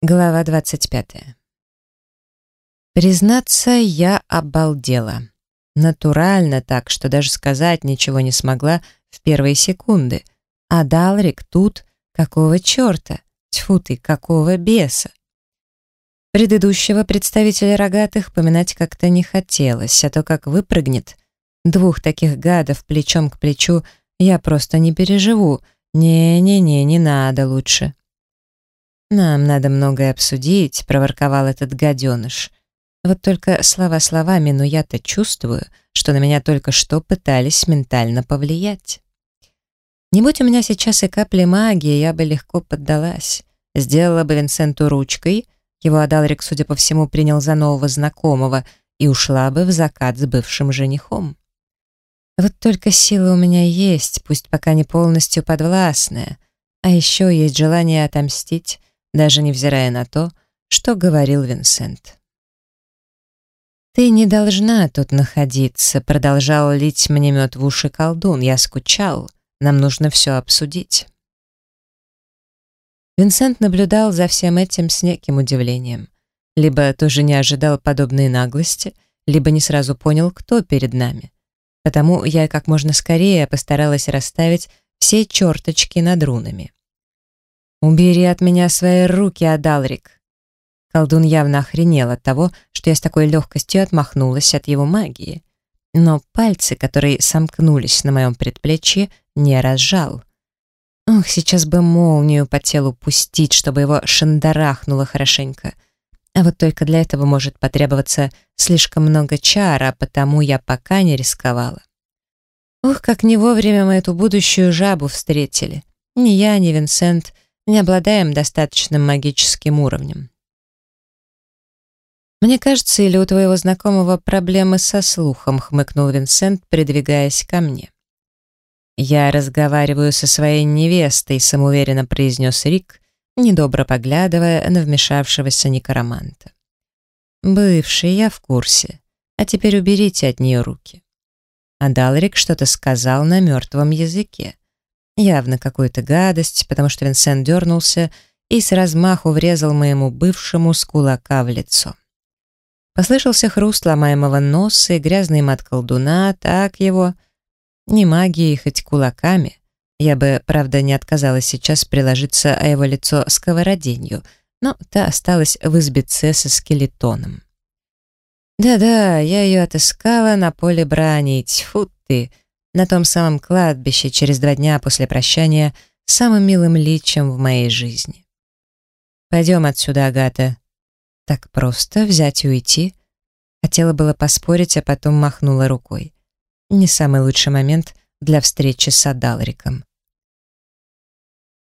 Глава 25. Признаться, я обалдела. Натурально так, что даже сказать ничего не смогла в первые секунды. А Далрик тут какого черта? Тьфу ты, какого беса? Предыдущего представителя рогатых поминать как-то не хотелось, а то как выпрыгнет. Двух таких гадов плечом к плечу я просто не переживу. Не-не-не, не надо лучше. «Нам надо многое обсудить», — проворковал этот гаденыш. «Вот только слова словами, но я-то чувствую, что на меня только что пытались ментально повлиять. Не будь у меня сейчас и капли магии, я бы легко поддалась. Сделала бы Винсенту ручкой, его Адалрик, судя по всему, принял за нового знакомого, и ушла бы в закат с бывшим женихом. Вот только сила у меня есть, пусть пока не полностью подвластная, а еще есть желание отомстить, даже невзирая на то, что говорил Винсент. «Ты не должна тут находиться», — продолжал лить мне мед в уши колдун. «Я скучал. Нам нужно все обсудить». Винсент наблюдал за всем этим с неким удивлением. Либо тоже не ожидал подобной наглости, либо не сразу понял, кто перед нами. Потому я как можно скорее постаралась расставить все черточки над рунами. «Убери от меня свои руки, Адалрик!» Колдун явно охренел от того, что я с такой легкостью отмахнулась от его магии. Но пальцы, которые сомкнулись на моем предплечье, не разжал. Ох, сейчас бы молнию по телу пустить, чтобы его шандарахнуло хорошенько. А вот только для этого может потребоваться слишком много чара, потому я пока не рисковала. Ох, как не вовремя мы эту будущую жабу встретили. Ни я, ни Винсент — не обладаем достаточным магическим уровнем. «Мне кажется, или у твоего знакомого проблемы со слухом», — хмыкнул Винсент, придвигаясь ко мне. «Я разговариваю со своей невестой», — самоуверенно произнес Рик, недобро поглядывая на вмешавшегося некроманта. «Бывший, я в курсе. А теперь уберите от нее руки». А Далрик что-то сказал на мертвом языке. Явно какую-то гадость, потому что Винсент дернулся и с размаху врезал моему бывшему с кулака в лицо. Послышался хруст ломаемого носа и грязный мат колдуна, так его... Не магией, хоть кулаками. Я бы, правда, не отказалась сейчас приложиться о его лицо сковороденью, но та осталась в избице со скелетоном. Да-да, я ее отыскала на поле брани, тьфу ты, на том самом кладбище через два дня после прощания самым милым личем в моей жизни. «Пойдем отсюда, Агата». Так просто взять и уйти? Хотела было поспорить, а потом махнула рукой. Не самый лучший момент для встречи с Адалриком.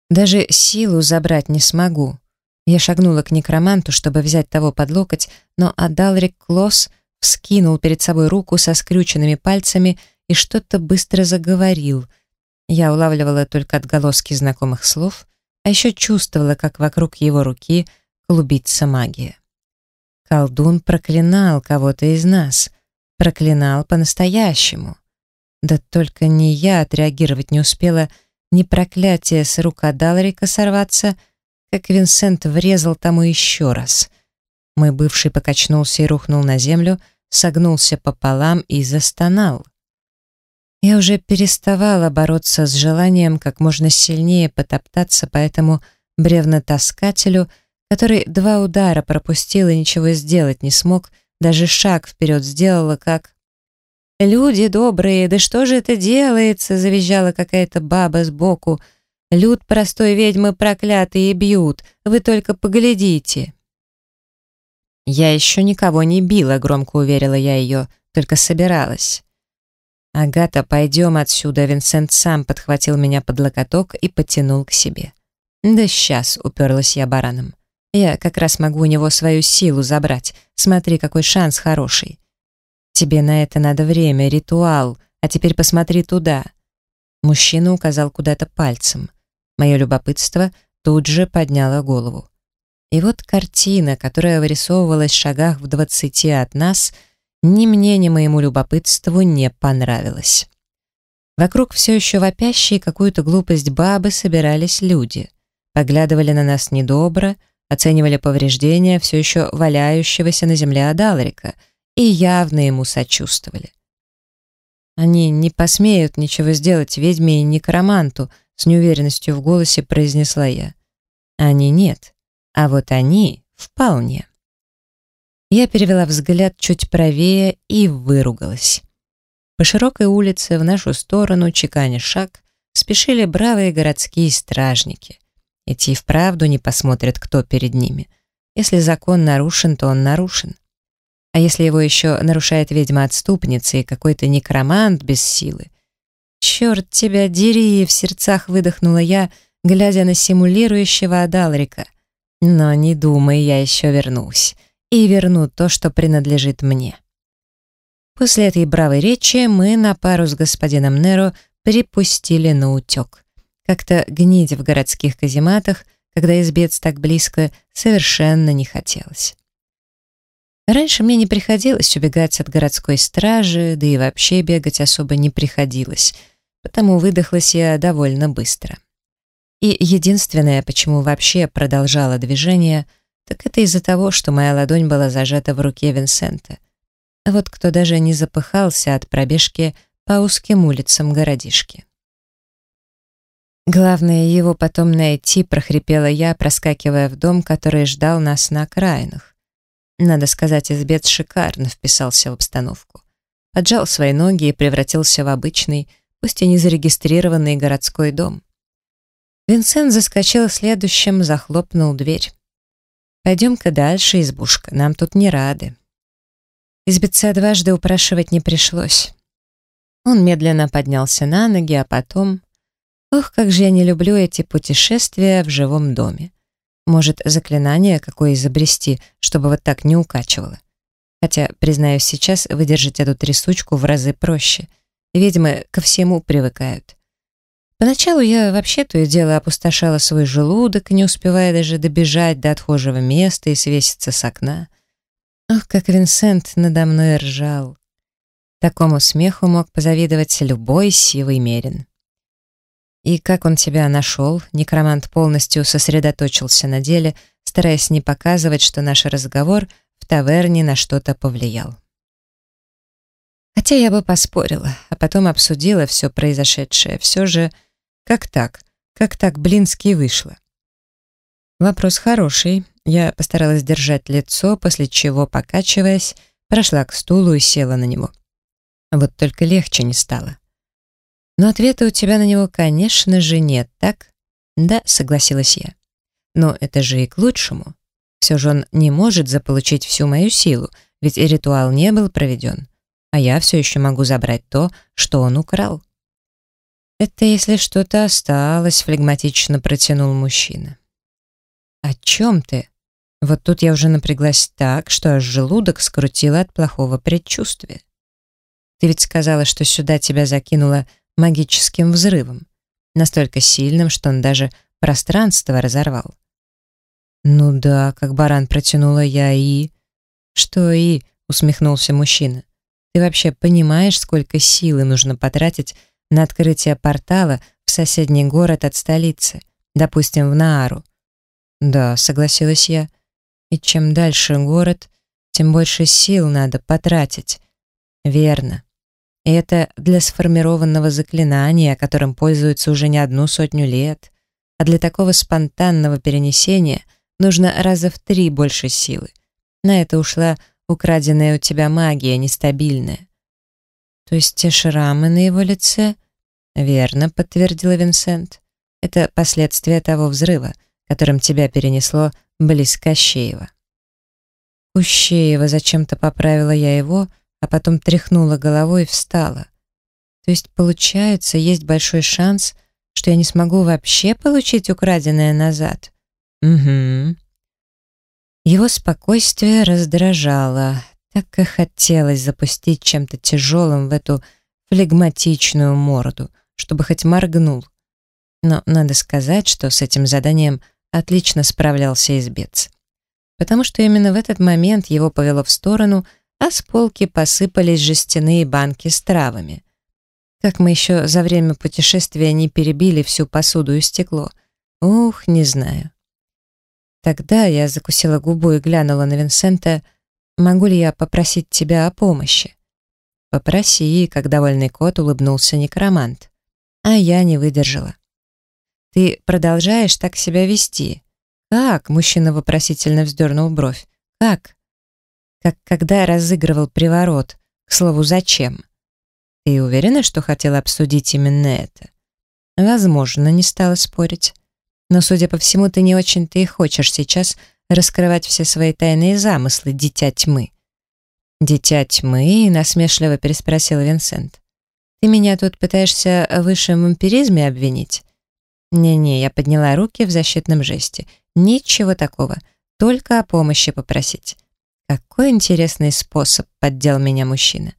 Даже силу забрать не смогу. Я шагнула к некроманту, чтобы взять того под локоть, но Адалрик Клосс вскинул перед собой руку со скрюченными пальцами и что-то быстро заговорил. Я улавливала только отголоски знакомых слов, а еще чувствовала, как вокруг его руки клубится магия. Колдун проклинал кого-то из нас, проклинал по-настоящему. Да только не я отреагировать не успела, ни проклятие с рук Адалрика сорваться, как Винсент врезал тому еще раз. Мой бывший покачнулся и рухнул на землю, согнулся пополам и застонал. Я уже переставала бороться с желанием как можно сильнее потоптаться по этому бревнотаскателю, который два удара пропустил и ничего сделать не смог, даже шаг вперед сделала, как... «Люди добрые, да что же это делается?» — завизжала какая-то баба сбоку. «Люд простой ведьмы проклятые бьют, вы только поглядите!» «Я еще никого не била», — громко уверила я ее, только собиралась. «Агата, пойдем отсюда!» Винсент сам подхватил меня под локоток и потянул к себе. «Да сейчас!» — уперлась я бараном. «Я как раз могу у него свою силу забрать. Смотри, какой шанс хороший!» «Тебе на это надо время, ритуал, а теперь посмотри туда!» Мужчина указал куда-то пальцем. Мое любопытство тут же подняло голову. И вот картина, которая вырисовывалась в шагах в двадцати от нас — ни мне, ни моему любопытству не понравилось. Вокруг все еще вопящие какую-то глупость бабы собирались люди. Поглядывали на нас недобро, оценивали повреждения все еще валяющегося на земле Адалрика и явно ему сочувствовали. «Они не посмеют ничего сделать ведьме и некроманту», с неуверенностью в голосе произнесла я. «Они нет, а вот они вполне». Я перевела взгляд чуть правее и выругалась. По широкой улице в нашу сторону, чеканя шаг, спешили бравые городские стражники. Эти и вправду не посмотрят, кто перед ними. Если закон нарушен, то он нарушен. А если его еще нарушает ведьма-отступница и какой-то некромант без силы? «Черт тебя дери!» — в сердцах выдохнула я, глядя на симулирующего Адалрика. «Но не думай, я еще вернусь. И верну то, что принадлежит мне». После этой бравой речи мы на пару с господином Неро припустили на утек. Как-то гнить в городских казематах, когда избец так близко, совершенно не хотелось. Раньше мне не приходилось убегать от городской стражи, да и вообще бегать особо не приходилось, потому выдохлась я довольно быстро. И единственное, почему вообще продолжала движение, так это из-за того, что моя ладонь была зажата в руке Винсента. А вот кто даже не запыхался от пробежки по узким улицам городишки. Главное его потом найти, прохрипела я, проскакивая в дом, который ждал нас на окраинах. Надо сказать, избец шикарно вписался в обстановку. Поджал свои ноги и превратился в обычный, пусть и не зарегистрированный городской дом. Винсент заскочил следующим, захлопнул дверь. «Пойдем-ка дальше, избушка, нам тут не рады». Избиться дважды упрашивать не пришлось. Он медленно поднялся на ноги, а потом... Ох, как же я не люблю эти путешествия в живом доме. Может, заклинание какое изобрести, чтобы вот так не укачивало. Хотя, признаюсь, сейчас выдержать эту трясучку в разы проще. Ведьмы ко всему привыкают. Поначалу я вообще то и дело опустошала свой желудок, не успевая даже добежать до отхожего места и свеситься с окна. Ох, как Винсент надо мной ржал. Такому смеху мог позавидовать любой сивый мерин. «И как он тебя нашел?» Некромант полностью сосредоточился на деле, стараясь не показывать, что наш разговор в таверне на что-то повлиял. Хотя я бы поспорила, а потом обсудила все произошедшее. Все же, как так? Как так Блинский вышло? Вопрос хороший. Я постаралась держать лицо, после чего, покачиваясь, прошла к стулу и села на него. Вот только легче не стало. Но ответа у тебя на него, конечно же, нет, так? Да, согласилась я. Но это же и к лучшему. Все же он не может заполучить всю мою силу, ведь ритуал не был проведен. А я все еще могу забрать то, что он украл. Это если что-то осталось, флегматично протянул мужчина. О чем ты? Вот тут я уже напряглась так, что аж желудок скрутило от плохого предчувствия. Ты ведь сказала, что сюда тебя закинуло магическим взрывом, настолько сильным, что он даже пространство разорвал. «Ну да», — как баран протянула я и... «Что и?» — усмехнулся мужчина. «Ты вообще понимаешь, сколько силы нужно потратить на открытие портала в соседний город от столицы, допустим, в Наару?» «Да», — согласилась я. «И чем дальше город, тем больше сил надо потратить». «Верно. И это для сформированного заклинания, которым пользуются уже не одну сотню лет. А для такого спонтанного перенесения нужно раза в три больше силы. На это ушла украденная у тебя магия, нестабильная. То есть те шрамы на его лице? Верно, подтвердила Винсент. Это последствия того взрыва, которым тебя перенесло близ Кощеева. Кущеева зачем-то поправила я его, а потом тряхнула головой и встала. То есть, получается, есть большой шанс, что я не смогу вообще получить украденное назад. Угу. Его спокойствие раздражало. Так и хотелось запустить чем-то тяжелым в эту флегматичную морду, чтобы хоть моргнул. Но надо сказать, что с этим заданием отлично справлялся избец. Потому что именно в этот момент его повело в сторону — а с полки посыпались жестяные банки с травами. Как мы еще за время путешествия не перебили всю посуду и стекло? Ух, не знаю. Тогда я закусила губу и глянула на Винсента, могу ли я попросить тебя о помощи? Попроси, как довольный кот улыбнулся некромант. А я не выдержала. Ты продолжаешь так себя вести? Как? Мужчина вопросительно вздернул бровь. Как? Как когда разыгрывал приворот. К слову, зачем? Ты уверена, что хотела обсудить именно это? Возможно, не стала спорить. Но, судя по всему, ты не очень-то и хочешь сейчас раскрывать все свои тайные замыслы, дитя тьмы. «Дитя тьмы?» — насмешливо переспросил Винсент. «Ты меня тут пытаешься в высшем вампиризме обвинить?» «Не-не», — я подняла руки в защитном жесте. «Ничего такого, только о помощи попросить». Какой интересный способ, поддел меня мужчина.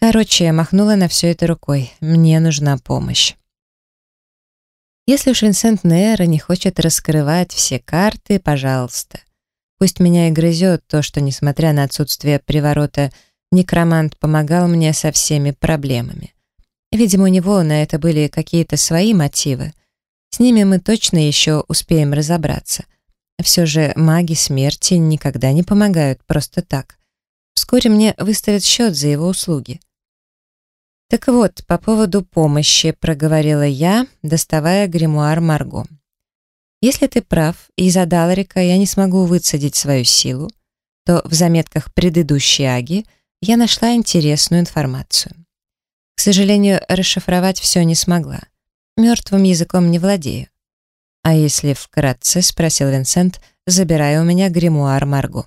Короче, я махнула на все это рукой. Мне нужна помощь. Если уж Винсент Нейра не хочет раскрывать все карты, пожалуйста. Пусть меня и грызет то, что, несмотря на отсутствие приворота, некромант помогал мне со всеми проблемами. Видимо, у него на это были какие-то свои мотивы. С ними мы точно еще успеем разобраться. Все же маги смерти никогда не помогают просто так. Вскоре мне выставят счет за его услуги. «Так вот, по поводу помощи», — проговорила я, доставая гримуар Марго. «Если ты прав, и из Адаларика я не смогу выцедить свою силу, то в заметках предыдущей Аги я нашла интересную информацию. К сожалению, расшифровать все не смогла. Мертвым языком не владею. «А если вкратце?» — спросил Винсент, забирая у меня гримуар Марго.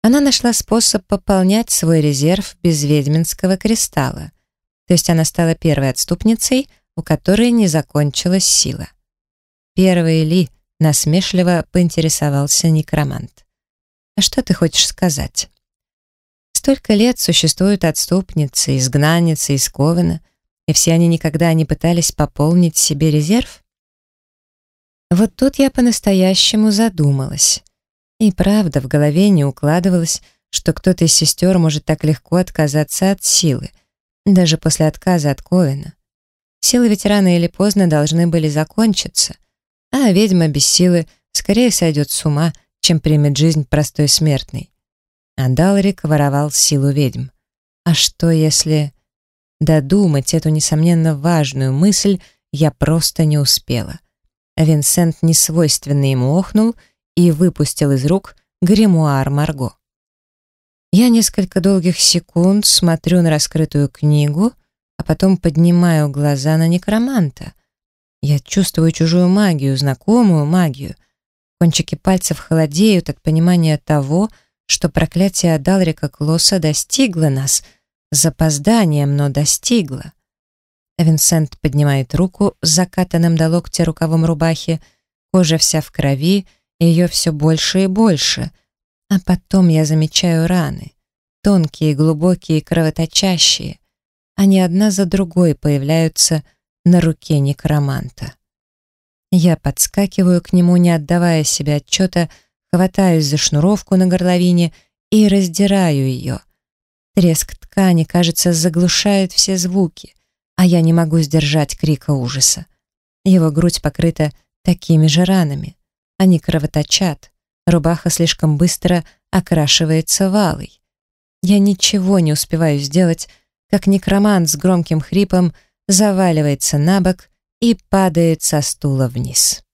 Она нашла способ пополнять свой резерв без ведьминского кристалла, то есть она стала первой отступницей, у которой не закончилась сила. Первый ли насмешливо поинтересовался некромант. «А что ты хочешь сказать?» Столько лет существуют отступницы, изгнанницы из Ковена, и все они никогда не пытались пополнить себе резерв? Вот тут я по-настоящему задумалась. И правда, в голове не укладывалось, что кто-то из сестер может так легко отказаться от силы — даже после отказа от Ковина. Силы ведь рано или поздно должны были закончиться, а ведьма без силы скорее сойдет с ума, чем примет жизнь простой смертной. А Далрик воровал силу ведьм. А что если... Додумать эту, несомненно, важную мысль я просто не успела. Винсент несвойственно ему охнул и выпустил из рук гримуар Марго. Я несколько долгих секунд смотрю на раскрытую книгу, а потом поднимаю глаза на некроманта. Я чувствую чужую магию, знакомую магию. Кончики пальцев холодеют от понимания того, что проклятие Адалрика Клосса достигло нас, с запозданием, но достигло. Винсент поднимает руку с закатанным до локтя рукавом рубахи, кожа вся в крови, ее все больше и больше — а потом я замечаю раны. Тонкие, глубокие, кровоточащие. Они одна за другой появляются на руке некроманта. Я подскакиваю к нему, не отдавая себе отчета, хватаюсь за шнуровку на горловине и раздираю ее. Треск ткани, кажется, заглушает все звуки, а я не могу сдержать крика ужаса. Его грудь покрыта такими же ранами. Они кровоточат. Рубаха слишком быстро окрашивается валой. Я ничего не успеваю сделать, как некромант с громким хрипом заваливается на бок и падает со стула вниз.